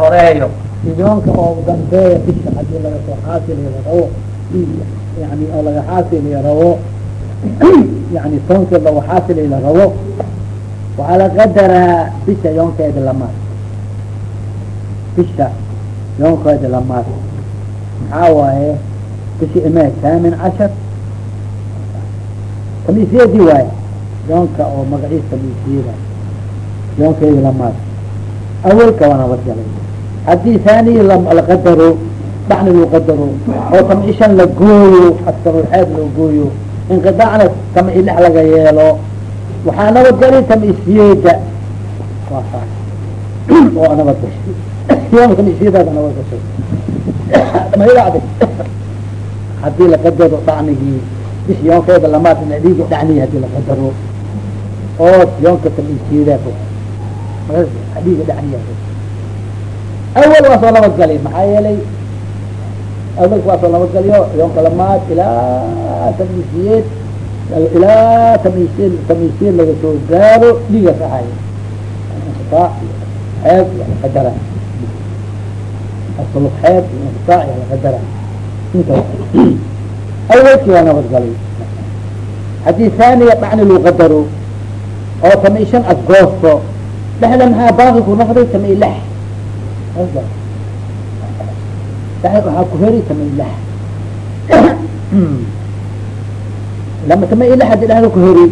horeeyo. Yoonka oo dambeeya bisha haddii laga soo xaasiliyo rabo yani oo laga xaasiliyo rabo yani soonkeed lagu xaasiliyo la rabo waxaa la qadaraa bisha yoonkeeda lamaad bisha yoonkeeda lamaad maxaa waaye? Bishi ime thamin cashar. Tamiisyadii waaye yoonka oo magaciis tamiisyada yoonkeeda lamaad awelka waa nabadgalay haddii thaniyi laqadaro dhacni loo qadaro oo tama ishan la gooyo askarulxeed loo gooyo inqidaacna tama ilix laga yeelo waxaa nabadgalay tama saas oo nabadgashay yoom tama isyeedaada nabadgashay mayadacdi haddii laqadaro dhacnigii bish yoonkeeda lamaad ina dhiiga dhacniyi haddii laqadaro oo yoonka tama isyeedaa dhiiga dhacniya awel waa soo nabadgalay maxaa yeelay awelka waa soo nabadgaliyo yoonka lamaad ilaa tamiisiyeed ilaa tamiisiyeed tamiisiyeed laga soo gaaro dhiigas ahay inqitaac xeeb iyo alqadara asulub xeeb iyo inqitaac iyo alqadara inta awelkii waa nabadgalay haddii thaniya dhacni luu qadaro oo tama ishan adgoosto dhexda maxaa baaqi ku noqday tama ilax waxaa ku heri tama ilah lama tama ilah haddii dhexda ku heri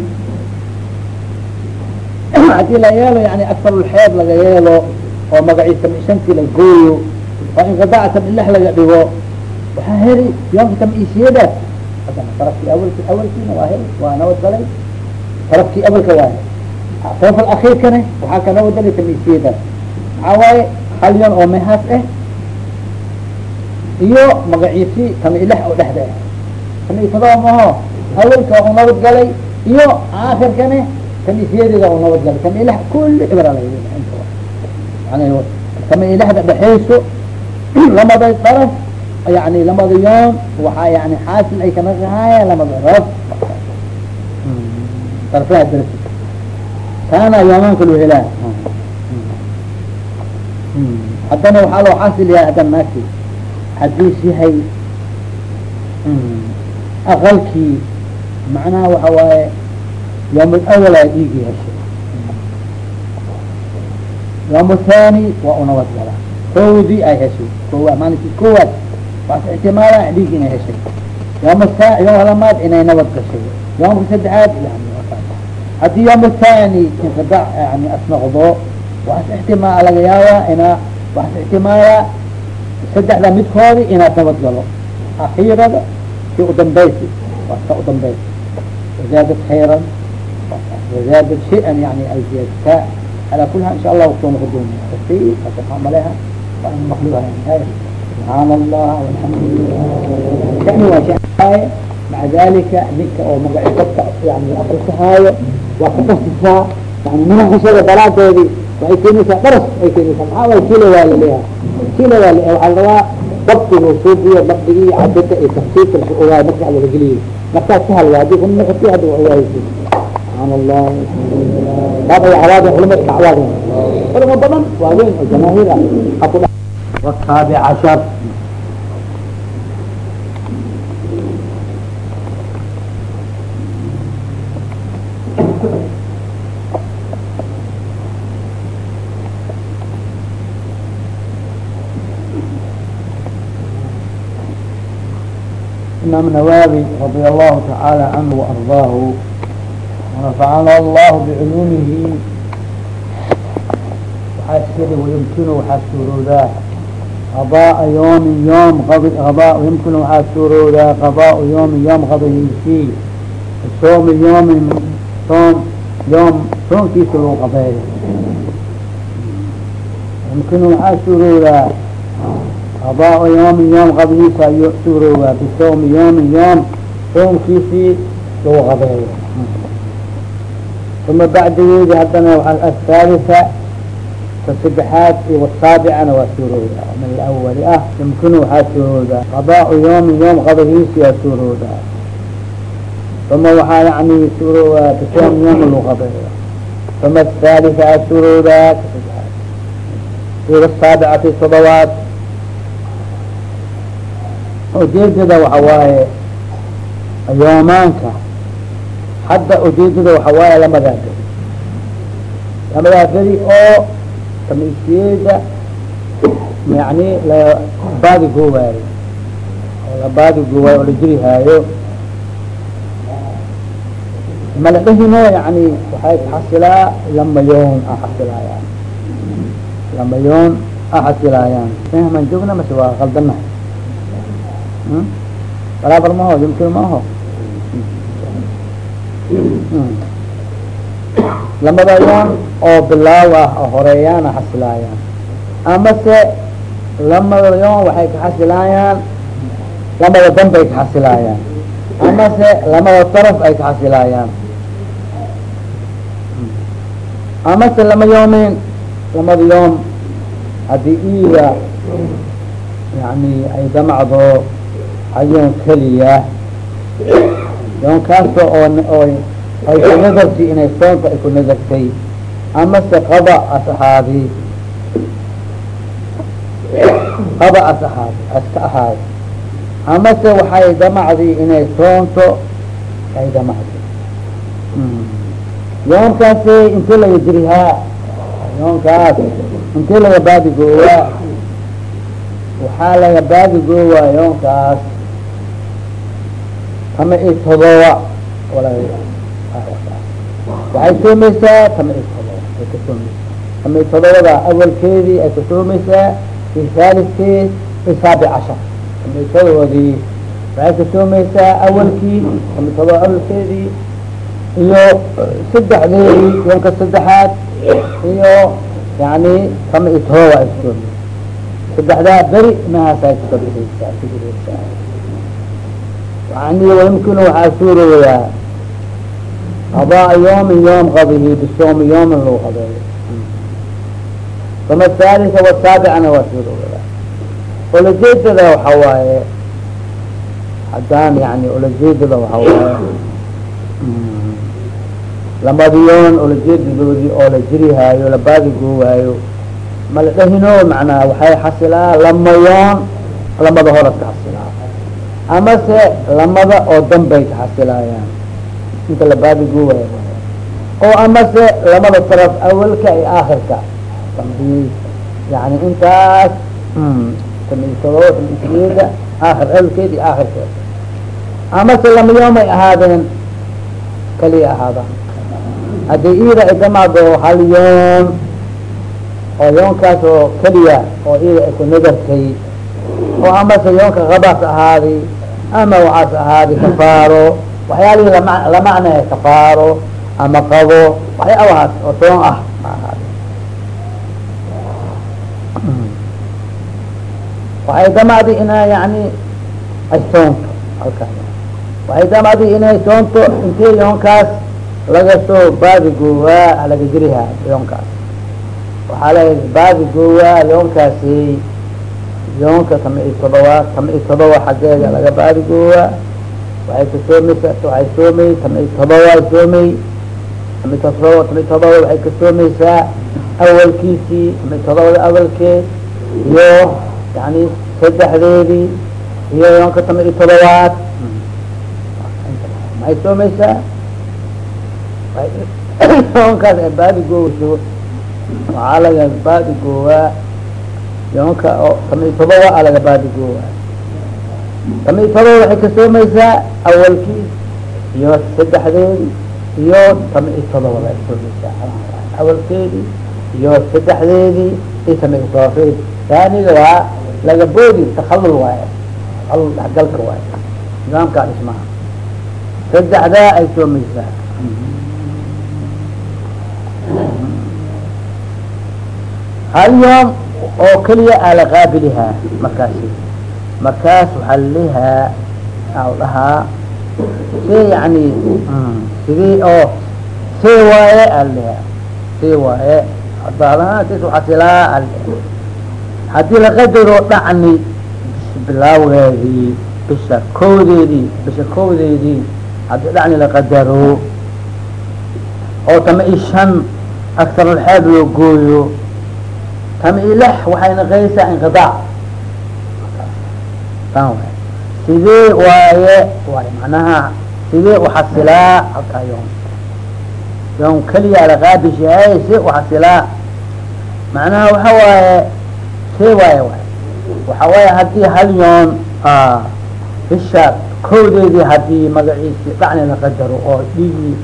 haddii la yeelo yani afarulxeeb laga yeelo oo magaciis tama ishantii la gooyo oo inqidaac tama ilah laga dhigo waxaa heri yoonka tama isiyadaas hadana tarafkii awalki awalkiina waa heri waa nabadgalay tarafkii awalka waaye taraf alakiirkane waxaa ka nabadgalay tama isiyadaas maxaa waaye hal oo mehaas ah iyo magaciisi tama ilah oo dhexda ah tama isada maho awelka u nabad galay iyo aakirkane tama isyadeeda u nabad galay. Tama ibra la yani tama ilahda dhexeyso lamada daraf yani lamada yoon waxaa yani xaasil ay kanaqahaya lamada raf darfaha darsi. Taana yoomaanka loo helaa haddana waxaa loo xaasil yahay haddana naagti haddiis yahay aqalkii macnaha waxa waaye yoom alawal aa dhiigi heshay. Yoom athani waa unabad gala. Kowdii ay heshay. Kowa maalinkii kowaad waas ixtimaala dhiig inay heshay. Yoom a yoom lamaad inay nabad gashay. Yoomka saddexaad yani haddii yoom athani inqidac yani asnoqdo waas ixtimaal laga yaabaa inaa waas ixtimaala saddexda midkoodi inaad nabad galo akhiirada si udambaysi waa ka udambaysi wazaadad khayran wazaadad shay-an yani ay ziyadka ala kuli hal insha allah waktoona kadooni maleha waan maqluha subxaana allah alxamdu lilah shani waa shay maca dalika ninka oo magaci dadka yani akrisahaayo waa ka qasisaa yani manaxishada daraadeedii waxay keenaysaa daras ay keenaysaa maxaa waay kila waa laleeyaha kila waa le waxaa la rabaa dabtigu suubiyo dabdigii cadada iyo tafsiirka lasu ogaay maskaxda la geliyo markaas sahal waa haddii kuna noqoti hadda wa ogaaysi subxaan allah baab ay cawaadin culama iska cawaadin culamo badan waaweyn oo jamaahiir ah imaam nawaawi radia allahu tacaala canhu waardaahu wanafacana allahu biculuumihi waxaa iskadhi wayumkinu waxaa suurowdaa qabaaa yoomi yoom aba yumkin waxaa suurowdaa qabaau yoomi yoom qadahiisii soomi yoomi soom yoom soomkiisa lagu qabeeyo yumkinu waxaa suurowdaa في سلو قضاء يمكن حسور ذا قضاء يوم يوم قضيه سوروا بصوم يوم يوم صوم كيسي لو قضاء ثم بعد يجي هدنا الثالثة فالسبحات والسابعة وسوروا من الأول أه يمكن سوروا قضاء يوم يوم قضيه سوروا ثم وحا يعني سوروا بصوم يوم لو قضاء ثم الثالثة سوروا ila saabicati todobaad ujeedada waxa waaye yoomaanka hadda ujeedada waxa waaye lamadaa beri lamadaa beri oo tamiisiyada yani la baadi goowaayo oo la baadi goowaayo oo la jiri haayo. Mala dhehino yani waxay xasilaa lama yoon a xasilaayaan. Lama yoon a xasilaayaan. Fahman joogna mase waa kaldanahay barabar maho yumkin maaho lamada yoon oo bilaaw ah oo horeeyaana xasilaayaan amase lamada yoon waxay ka xasilaayaan lamada danbay ka xasilaayaan amase lamada taraf ay ka xasilaayaan amase lama yoomin lamada yoom haddii iida yani ay damacdo hayoon keliya. Yoonkaasta oo ay ku nadarti inay soonta ay ku nadartay amase qada as ahaadi qada as aska ahaadi amase waxay damacdi inay soonto ay damacdi yoonkaasi intee laga jirihaa yoonkaas intee laga baadigoowa waxaa laga baadigoowa yoonkaas tama i todoba waxay soomaysaa tama i todoba ay ka soomaysaa. Tama i todobada awalkeedii ay ka soomaysaa i haalidkeed i saabic cashar. Tama i todobadii waxay ka soomaysaa awalkii tama i todoba awalkeedii iyo saddexdeedii yoonka saddexaad iyo yani tama i todoba ay ka soomaysaa. Saddexdaa beri mahaasay kusabixeysaa kujireysaa yani wayumkinu waxaa suuroyaa qadaa yoomin yoom qadihi bisoomi yoomin lagu qadeeyo kama thaalisa wasaabicana waa suuroyaa olajeedada waxa waaye haddaan yani olajeedada waxa waaye lamadiyoon olajeedadoodii oo la jirihaayo la baadigoowayo ma la dhahino macnaha waxay xasilaa lamayoon lamada hora xasilaa amase lamada oo danbay ka xasilaayaan inta la baadigoowayo oo amase lamada taraf awalka iyo aakhirka dambi yani intaas tamiitodoba tamiisiyada aakhir awalkeed iyo aakhirkeed. Amase lamayoom ay ahaadeen kaliya ahaadaan. Haddii ida ay damaado hal yoon oo yoonkaas oo keliya oo ida ay ku nadartay oo amase yoonka kabaas ahaadi ama waxaas ahaadi kafaaro waxyaalihii lama lamacnaa kafaaro ama qabo waxyaabahaas oo soon ah ma ahaadi. Waxay damacdi inaa yani ay soonto halkaa waxay damacdi inay soonto intee yoonkaas laga soo baadigoowa laga jiriha yoonkaas. Waxaa la baadigoowa yoonkaasi yoonka tama i todoba tama i todoba xaggeeda laga baadigoowa waxay ka soomaysa waxay soomay tama i todoba soomay tama todoba tama i todoba waxay ka soomaysaa awalkiisii tama i todobada awalkeed iyo yani saddexdeedii iyo yoonka tama i todobaad maxay soomaysaa yoonkaas ay baadigoowyso waxaa laga baadigoowa yoonka oo tama i todoba a laga baadigoowa tama i todoba waxay ka soomaysaa awalkii iyo saddexdeedii iyo tama i todoba ay soomaysaa awalkeedii iyo saddexdeedii iyo tama i todoba taaniga waa laga boodi takalul waaye. Takalul dhexgalka waaye. Nidaamkaa dhismaha saddexdaa ay soomaysaa. Hal yoom oo keliya aa la qaabilihaa markaasi. Markaas waxaa lalihaa aa dhahaa see yani sidii oo see waaye aa see waaye hadaadahaantis xasilaa aa lalihaa haddii dhacni bisha bilaawgeedii bisha kowdeedii bisha kowdeedii haddii dhacni laqadaro oo tama i shan loo gooyo tamilx waxay naqaysaa way sidee waaye waay manaha sidee uxasilaa halkaa yoom yoom keliya alaqaabish yahay si uxasilaa macnaha waxa waaye see waaye waay waxa waaye haddii hal yoon bisha kowdeedii haddii magaciisi dhacni la qadaro oo dhiigii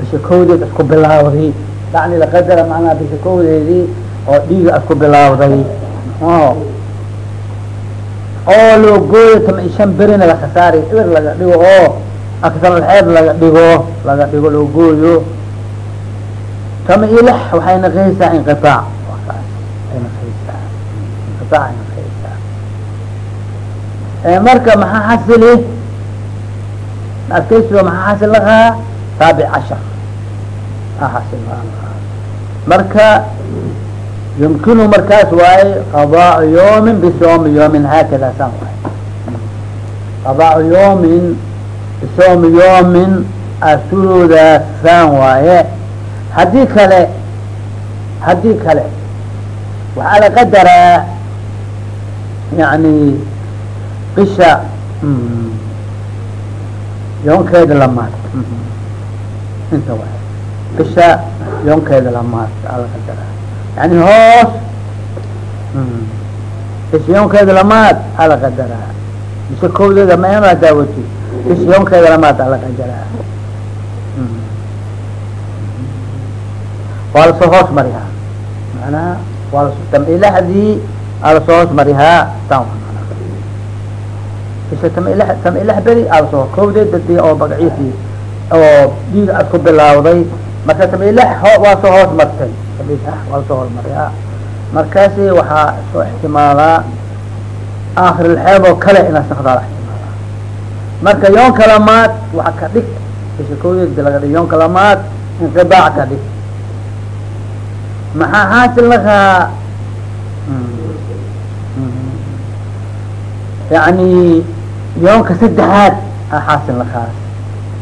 bisha kowdeed isku bilaawday dhacni la qadara macnaha bisha kowdeedii oo dhiiga isku bilaawday o. Oo loo gooyo tama shan berina la khasaari ibir laga dhigo oo aksaralxeed laga dhigo laga dhigo loo gooyo tama ilax waxay naqaysaa inqiaac naqaysaa marka maxaa xasili adkaysigo maxaa xasil lahaa saabic cashar marka yumkinu markaas waaye qadaau yawmin bisoomi yawmin haakada saan waay qadaau yawmin bisoomi yawmin asuroodaas saan waaye haddii kale haddii kale waxaa la qadaraa yani bisha yoonkeeda lamaad inta waay bisha yoonkeeda lamaad aa la qadaraa yani hoos bisha yoonkeeda lamaad aa la qadaraa bisha kowdeeda maaa daawati bisha yoonkeeda lamaad aa la qadaraa waa la soo hoos marihaa manaha waa las tamilhdii aa la soo hoos marihaa san bisha tamil tamilx beri aa la soo kowdeed dadii oo magaciisii oo dhiiga ad ku marka tamilx waa soo hoos martay tamilx waa la soo hoos markaasi waxaa soo ixtimaalaa aakhirilxeeb oo kale inaas naqdaa la ixtimaalaa. Marka yoonka lamaad waxa ka dhig. Kowdeed laga dhig yoonka lamaad inqidaac ka dhig. Maxaa xaasil lahaa yani yoonka saddexaad a xaasil lakaas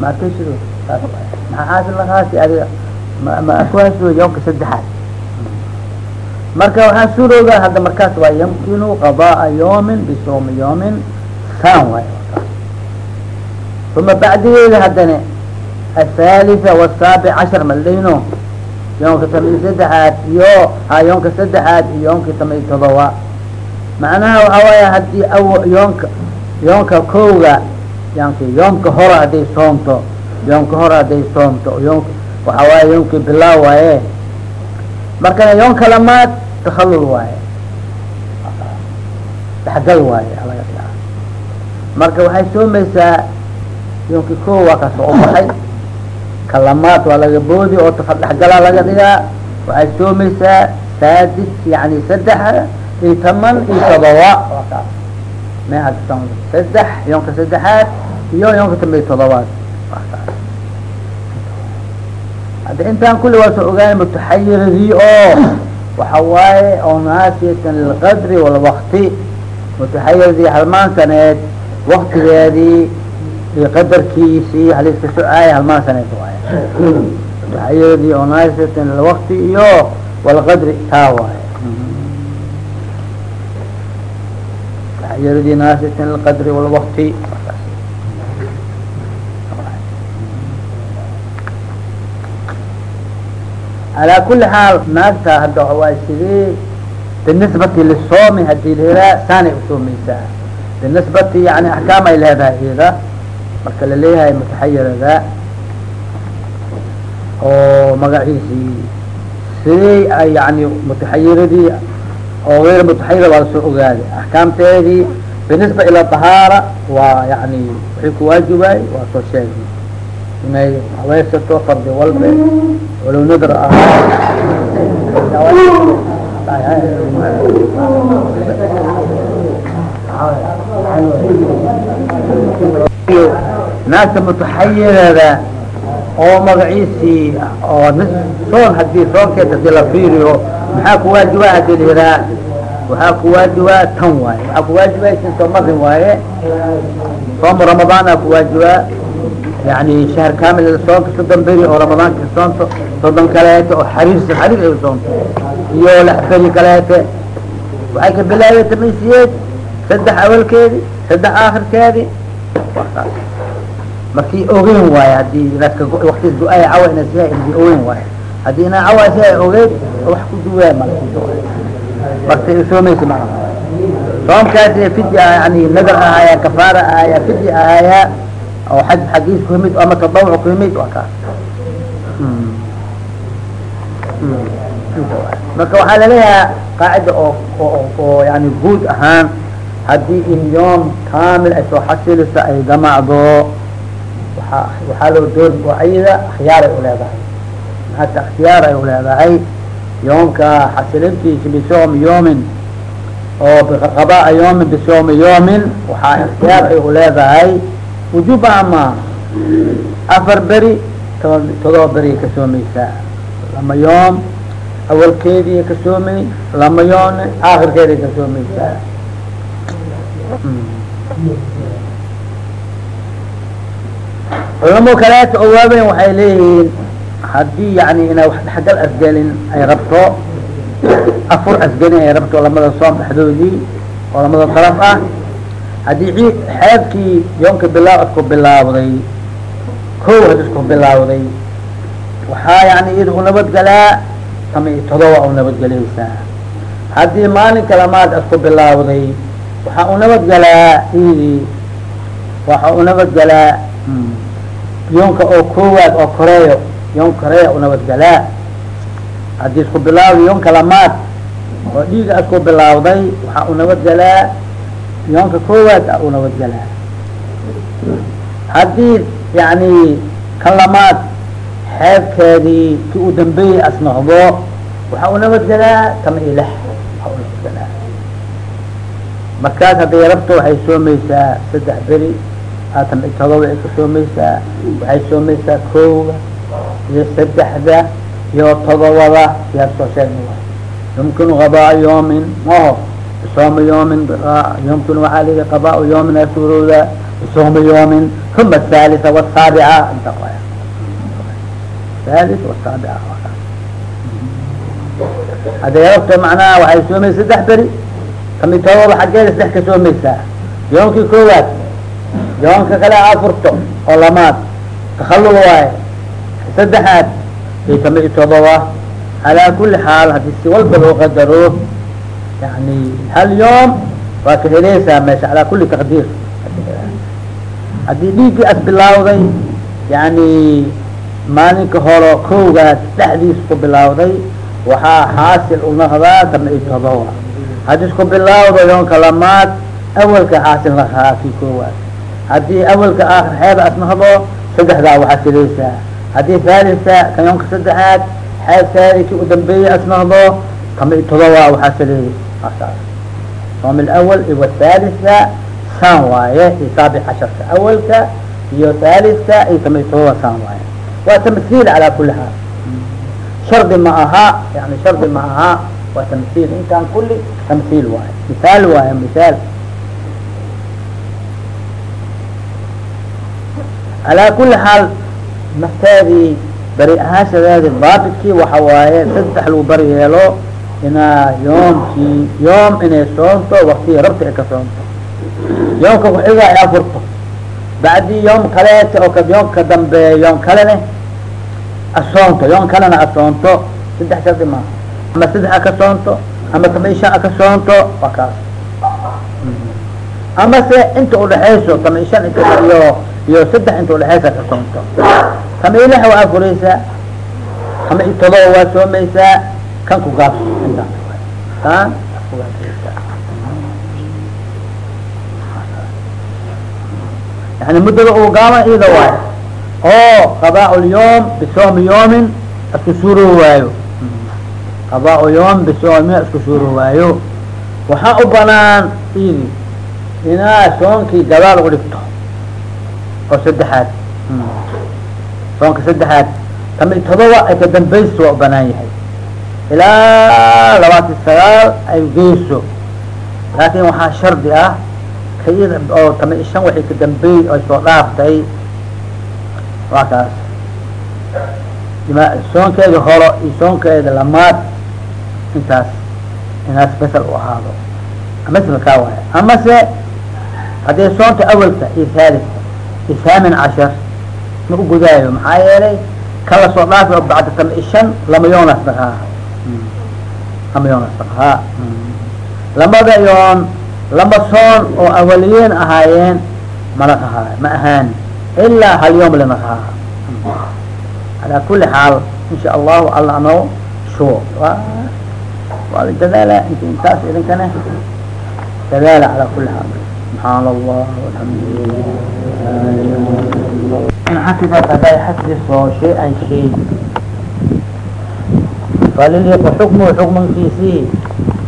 ma arkaysido saas maxaa xaasil lakaasi adiga ma arkuhaysido yoonka saddexaad. Marka waxaa suuroogaa hadda markaas waa yumkinu qada'a yawmin bisoomi yawmin san waay uma bacdigeeda haddana athalitha wasaabic cashar maldayno yoonka tamay saddexaad iyo ha yoonka saddexaad iyo yoonka tamay todoba macnaha waxa waaya haddii aw yoonka yoonka kowga yanki yoomka hore hadday soomto yoomka hore hadday soomto yoonka waxa waaya yoomkii bilaaw waaye. Markana yoonka lamaad takhallul waaye. Dhexgal waaye alaga marka waxay soomaysaa yoonki kow waa ka soo baxay. Kalamaad waa laga boodi oo dhexgalaa laga dhigaa. Waxay soomaysaa saadis yani saddex iyo toman iyo todoba saddex yoonka saddexaad iyo yoonka tamba todobaad waa kaas hadda intaan kulli waa soo mutaxayiradii oo waxa waaye oo naasiyatan lilqadri walwakti mutaxayiradii halmaansaneed waktigeedii iyo qadarkiisii haliska socaaya halmaansaneed waaye. Mutaxayiradii oo naasiyatan lilwakti iyo walqadri taa waaye. Mutaxayiradii naasiyatan lilqadri walwakti alaa kuli xaal naagta hadda waa sidee binisbati lisoomi haddii lahelaa saanay usoomaysaa binisbati yani axkaam ay leedahay iyada marka la leeyahay mutaxayirada oo magaciisii sidey ay yani mutaxayiradii oo geyr mutaxayira waa la soo ogaaday axkaamteedii binisba ila dahaara waa yani wixii kuwaajibay waa soo sheegay inay haweysato fardi walbe walow nadr ah. Naagta mutaxayirada oo magaciisii oo soon haddii soonkeed haddii la fiiriyo maxaa kuwaajibaa haddii layiraa waxaa kuwaajibaa tan waaye. Waxaa kuwaajibaa sintoo marin waaye. Soomu ramadaana kuwaajibaa yani shahr kamil soonka soddon beri oo ramadaanka soonto soddon kaleeto oo xariir xariir ay soonto iyo lix beri kaleete. Waxay ka bilaabeen tamaysiyeed saddex awalkeedi saddex aakhirkeedi. Markii ogeyn waayo haddii naska waktis go'ay cawa ina siha inadi ogeyn waayo haddii ina cawa si ay ogeyd wax ku duwaa mal marka soomaysa maa soomkaasi fidi yani nadar ahaaya kafaara ahaaya fidi ahaaya oo xaj xagiis ku yimid ama tadawuc ku yimid waa kaas marka waxaa laleeyahaa qaacida oo oo yani guud ahaan haddii in yoom kamil ay soo xasiliso ay gamacdo waa waxaa loo door ayada akhyaaray uleedahay maata akhtiyaar ay uleedahay yoomka xasilintiisa bisoomi yoomin oo biqabaa yoomin bisoomi yoomin waxaa ikhtiyaar ay uleedahay wujub ama afar beri todoba beri ka soomaysaa lama yoom awalkeedii ka soomay lama yoomne aakhirkeedi ka soomaysaa culamo kaleeta oo waaweyn waxay leeyihiin haddii yani inay wax dhexgal asgelin ay rabto afur asgelin ay rabto lamada soom dhexdoodii oo lamada daraf ah haddii ci xeebkii yoomka bilaa isku bilaawday ko had isku bilaawday waxaa yani iyada u nabadgelaa ama todoba u nabadgelaysaa haddii maalinka lamaad isku bilaawday waxaa u nabadgelaa iyadii waxa u nabadgelaa yoonka oo koowaad oo koreeyo yoon u nabadgelaa haddii isku bilaawday yoonka lamaad oo dhiiga isku bilaawday waxaa u nabadgelaa yoonka koowaad a u nabadgelaa haddii yani kan lamaad xeebkeedii ki u dambeeyey as noqdo waxaa u nabadgelaa kama ilax waxaa u nabadgelaa markaas hadday rabto waxay soomaysaa saddex beri aatan todoba ay ka soomaysaa waxay soomaysaa kooga iyo saddexda iyo todobada siyaad soo yumkinu qabaa yoomin maho bisooma yoomin yumkinu waxaa lii qabaa yoomin a suurowda bisooma yoomin uma athalitha wasaabica inta wasaabica hadday rabto macnaha waxay soomaysa saddex beri kami todoba xaggeeda saddex ka soomaysaa yoomkii koowaad yoomka kale afurto oo lamaad takhallul waaye saddexaad iyo kami todoba calaa kuli xaal haddii si walba loo qadaro yani hal yoom waa ka heleysaa meesha calaa kuli taqdiir haddii dhiiggii as bilaawday maalinka horo kowgaas dhexdiis ku bilaawday waxaa xaasil unahdaa kama i todoba haddii isku bilaawdo yoonka lamaad awalka xaasil lahaa kii koowaad. Haddii awalka xeeda as nahdo saddexdaa waxaa silaysaa haddii thaalisa ka yoonka saddexaad xeebkeedi kii u dambeeyey as nahdo kama todoba waxaa sileeyay asaas soom alawal iyo thaalisa saan waaye iyo saabic casharka awalka iyo thaalisa iyo kama todoba saan waaye waa tamhiil calaa kuli xaal shardi ma aha yani shardi ma aha waa tamhiil intaan kuli tamhiil waaye mihaal waaye mihaal calaa kuli xaal nafteedii beri ahaashadeedi daabidkii waxa waaye saddex lagu bari yeelo inaa yoomkii yoom inay soonto waktigii rabta ay ka soonto. Yoomka kuxiga ay afurto bacdii yoom kaleeta oo yoom ka dambeeya yoom kalene asoonto yoom kalena asoonto saddex shardi ama saddex ka soonto ama tama ishan a ka soonto waa kaas ama se inta udhaxayso tama ishan int iyo iyo saddex inta udhaxaysa ka soonto tama ilax waa afureysaa ama todoba waa soomaysaa kan ku gaabso intaan kan yani muddada uu gaaban ida waayo oo qadaa lyom bisoomi yoomin isku suuro waayo. Qadaa yoom bisoomi isku suuro waayo. Waxaa u banaan idi inaa soonkii gadaal u dhigto oo saddexaad. Soonka saddexaad tama todoba ay ka dambayso waa u banaan yahay. Ilaa labaatan sagaal ay geyso. Laakin waxaa shardi ah kayada oo tama ishan waxay ka dambeey ay soo dhaaftay waa kaas soonkeeda horo iyo soonkeeda lamaad intaas inaas besel u ahaado. Masla kaa waay amase haddii soonta awalka iyo haalika iyo haamin cashar ma ugudaayo maxaa yeelay kala soo dhaafi oo bacda tama i shan lama yoonas dhahaa lama yoonas dhahaa lamada yoon lama soon oo awaliyiin ahaayeen mana ahaay ma ahaan ilaa hal yoom lama ahaa alaa kuli xaal insha allahu alla anoo shuwo wa waa la dadaala int intaas idinkana dadaala calaa kuli xaal subxaan allah alxamdulilah in xafidat haday xafdiso shay-an shay faliliqu xukmuhu xukmankiisii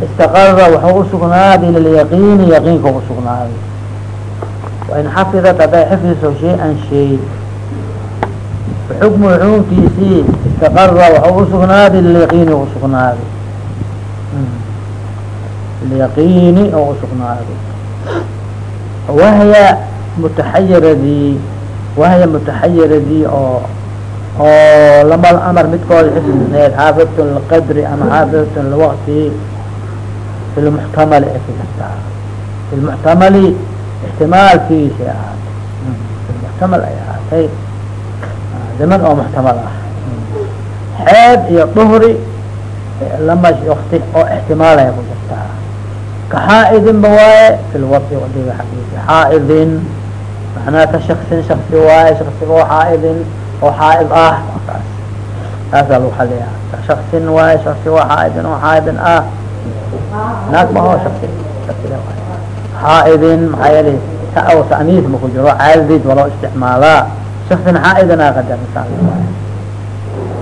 istaqara waxuu usugnaaday lilyaqiini yaqiinka usugnaaday wain xafidat haday xifdiso shay-an shay xukmuhu xukunkiisii istaqara waxuu usugnaaday lilyaqiini usugnaaday lilyaqiini oo usugnaaday wahya mutaxayiradii wahya mutaxayiradii oo oo lama amar midkooda xifdisneed xaafidtun liqadri ama xaafidtun liwaqti fi lmuxtamali ay ixtimaalkiisay ahaatay fi lmuxtamal ay ahaatay zaman oo muxtamal ah xeed iyo duhri lama wakti oo ixtimaalaya ku jirtaa ka ba waaye fi wadiga xagiisa xaaidin macnaha ka shaksin shaksi waaye shaksiga oo xaaidin oo xaaid ah kaas taasaa lagu xaliya ka shaksin waaye shaksi oo xaaidin oo xaaidin ah naag ma ho shaki shaksiga waay xaaidin maxaa yeelay ta o ta'niis ma ku jiro caadid waloo isticmaalaa shaksin xaaidin aa qadar misaal waaye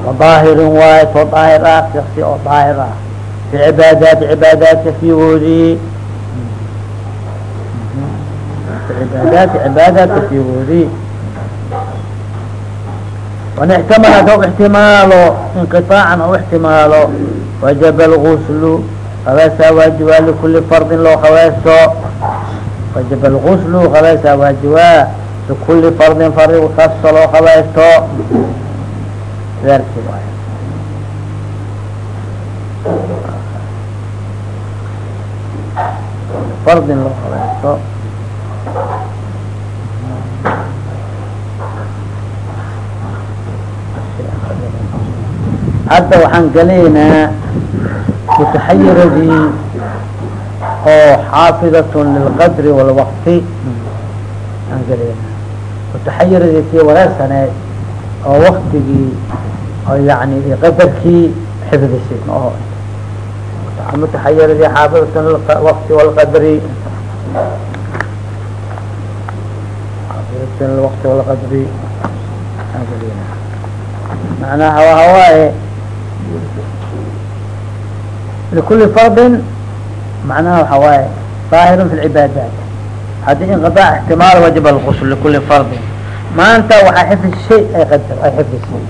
wadaahirin waaye too daahir ah shaksi oo daahir ah fi cibaadaati cibaadaadka fiigoodii fi cibaadaati cibaadaadka fiigoodii wan ixtamal hadau ixtimaalo inqiطaacan ou ixtimaalo wajaba alguslu habeesaa waajibaa likuli fardin loo habeeso alguslu habeesaa waajibaa likuli fardin fardi kasta loo habeesto daarki waay fardin loo habeesto hadda waxaan galaynaa mutaxayiradii oo xaafidatun lilqadri walwaqti aan galaynaa mutaxayiradii kii wareersaneed oo waktigii oo yani qadarkii xifdisay. Maho mutaxayiradii xaafidatun lilwaqti walqadri xaafidatun lilwaqti walqadri aan galaynaa macnaha wahawaaye likuli fardin macnaha waxa waaye daahirun fi lcibaadaat haddii inqiطaac ixtimaal wajaba lqusl likuli fardin maanta waxaa xifdi shay ay qadar ay xifdisay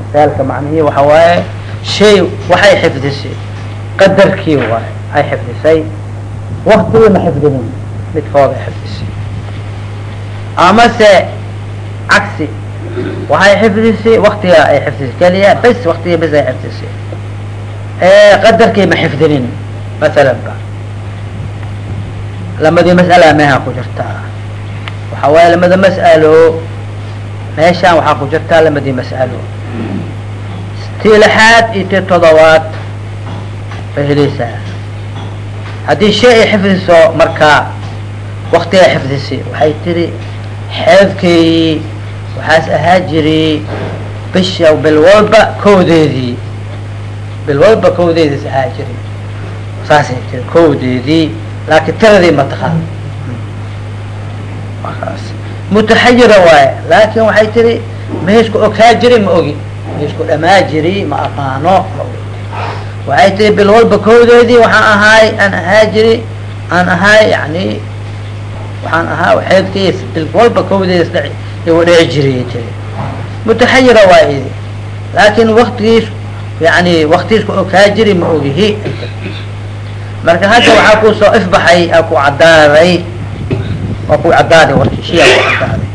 misaalka macnihii waxa waaye shay waxay xifdisay qadarkii waay ay xifdisay waktigii ma xifdinin midkooda ay xifdisay amase cagsi waxay xifdisay waktiga ay xifdisay keliya bes waktiga bes ay xifdisay qadarkii ma xifdinin masalan ba lamadii mas'ala meeha ku jirtaa waxa waaye lamada mas'alo meeshaan waxaa ku jirtaa lamadii mas'alo. Tii lixaad iyo tii todobaad bay helaysaa. Haddii shay ay xifdiso markaa waktiga ay xifdisay waxay tiri xeedkeyi waxaas ahaa jiri bisha bil walba kowdeedii bil walba kowdeediis ahaa jiri. Saasay tiri kowdeedii laakiin tiradii ma taqaan markaas mutaxayira waaye laakin waxay tiri meesku ogaa jiri ma ogi meesku dhamaa jiri ma aqaano ma ogi waxay tiri bil walba kowdeedii waxaan ahaay aan ahaa jiri aan ahaay yani waxaan ahaa xeedkiis bil walba kowdeedis dh igu dhici jiriy tiri mutaxayira waa idi laakin waktigiis yani waktigiisku ogaa jiri ma ogihi marka hadda waxaa ku soo ifbaxay ku cadaaday waa ku cadaaday warki shiyaa ku cadaaday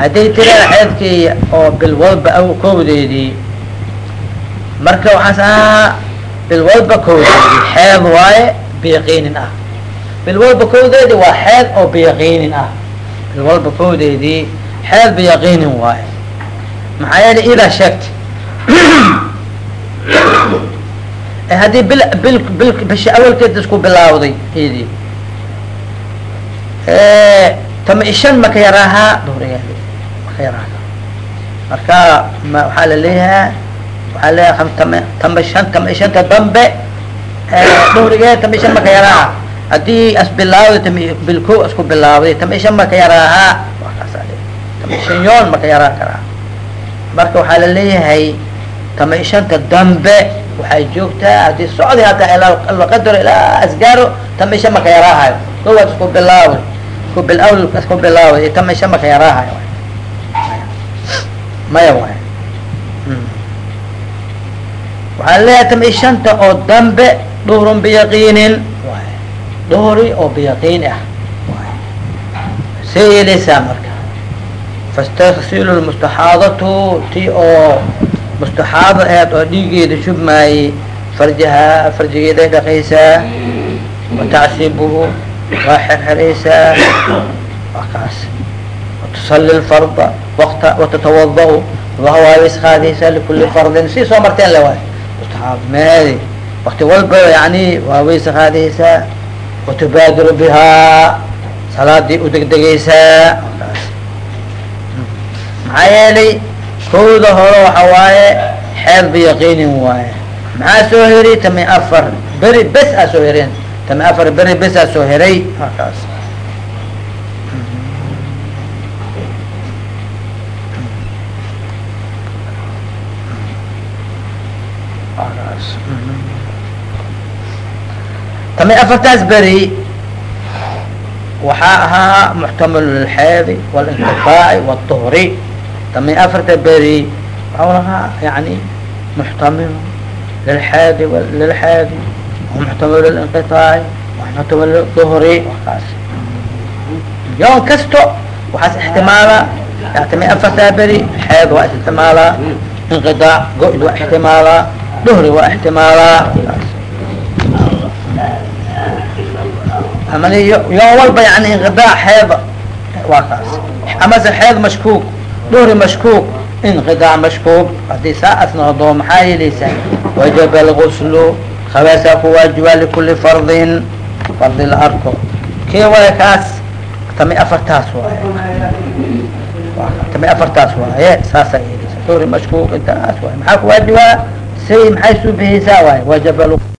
hadday tiraa xeedkii oo bil walba kowdeedii marka waxaas ahaa bil walba kowdeedi xeed waaye biyaqiinin ah. Bil walba waa xeed oo biyaqiinin ah. Bil walba kowdeedii xeed biyaqiinin waaye. Maxaa yeelay idaa sheegtay haddii bil bil bil bisha awalkeeda isku bilaawday idii tama ishan maka yaraahaa duhrigeedi maka yaraaha. Marka ma waxaa la leeyahaa waxaa leeyaha tama tama shan tama ishanta dambe duhrigeed tama ishan maka yaraaha. Haddii as bilaawday tama bilko isku bilaawday tama ishan maka yaraahaa waa kaasa le tama ishan yoon maka yaraa karaa. Marka waxaa la leeyahay tama ishanta dambe waxay joogtaa haddii socdi hataa laqadaro ilaa asgaaro tama ishan maka yaraahayo. Kowaad isku bilaaway. Isku bilawl isku bilaaway tama ishan maka yaraahayo. Maya waay. Waxaa leeyahay tama ishanta oo dambe dhuhrun biyaqiinin. Waay. Dhuhri oo biyaqiin ah. See yeeleysaa marka. Fastaksilu lmustaxaadatu ti oo mustaxaado aheed oo dhiigeeda shubmaayey farjaha farjigeeday dhaqaysaa watacsibuhu waa xerxeraysaa kaas watusali lfarda wata watatawada-u waa waysqaadaysaa likuli fardin. Si soo marteen le waay mustaxaado meedi wakti walba yani waa waysa qaadaysaa watubaadiru bihaa salaadii udegdegaysaa kaas. Maxaa yeelay kowda hore waxa waaye xeed biyaqiinin waaye. Maxaa soo heri tami afar beri bes aa soo hereen. Tami afar beri bes aa soo heray. Markaas. Tami afartaas beri waxaa ahaa muxtamil lilxeedi walinqitaaci wاطuhri tami afarta beri waxau lahaa yani muxtamil lilxeedi lilxeedi muxtamil lilinqitaaci muxtamil duhri wakaas yoon kasto waxaas ixtimaalaa tami afartaa beri xeed waa ixtimaalaa inqitaac go-d waa ixtimaalaa duhri waa ixtimaalaa amani yoon walba yani inqidaac xeeda waa kaas amase xeed mashkuuk duhri mashkuuk inqidaac mashkuuk haddii saa asnoqdo maxaa yeeleysaa wajaba alguslu khabaasaa ku waajiba likuli fardin fardi la arko kii waay kaas tami afartaas waaye tami afartaas waaye yeeleysaa duhri mashkuuk intaas waaye maxaa ku waajibaa say maxay suu bihaysaa waaye wajaba